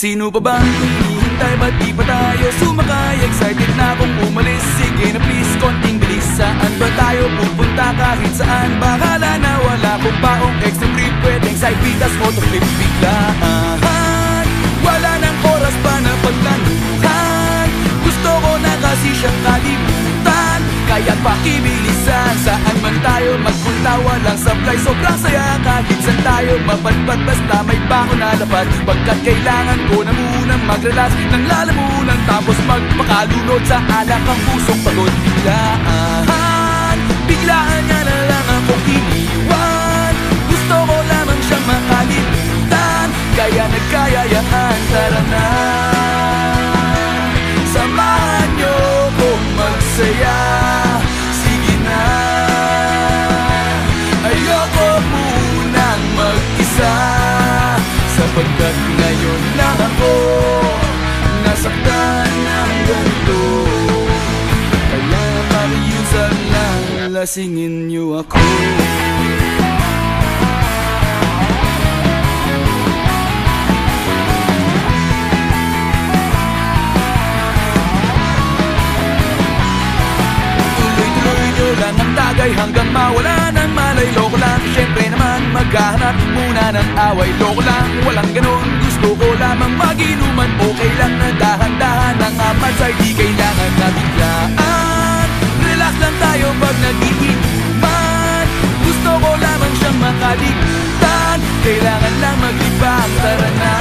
Sino pa bang hinihintay? Ba't di pa tayo sumakay? Excited na akong umalis Sige na please, konting bilis Saan ba tayo pupunta? Kahit saan Bahala na wala kong paong extra trip Pwedeng side bitas, motor flip biglaan pakibilisan Saan man tayo magpunta Walang supply. Sobrang saya kahit saan tayo mapadpad. Basta may bako na dapat Pagkat kailangan ko na munang mag-relax Nang lalamunan Tapos magpakalunod Sa alak ang pusong pagod lang ako. Nasaktan ng ganito. Kaya pakiusap lang Lasingin niyo ako. Lang ang tagay hanggang mawala ng malay. Loko lang, syempre naman maghahanap muna ng away. Loko lang, walang ganun, gusto ko lamang maginuman Okay lang na dahan-dahan ang amansay Di kailangan na biglaan. Relax lang tayo pag nagiinuman. Gusto ko lamang siyang makalimutan. Kailangan lang maglibang, tara na.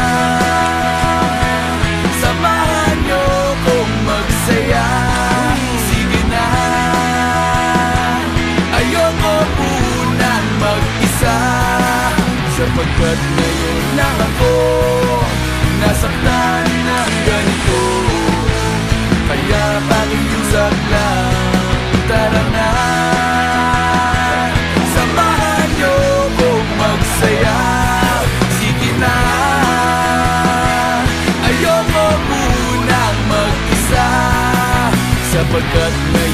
Samahan niyo magsaya. Sige na. Ayoko munang mag-isa. Sapagkat ngayon lang ako. Nasaktan ng ganito. Kaya pakiusap lang Tara na. Samahan niyo kong magsaya. Sige na. Ayoko munang mag-isa. Sapagkat ngayon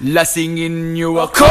pakiusap lang Lasingin niyo ako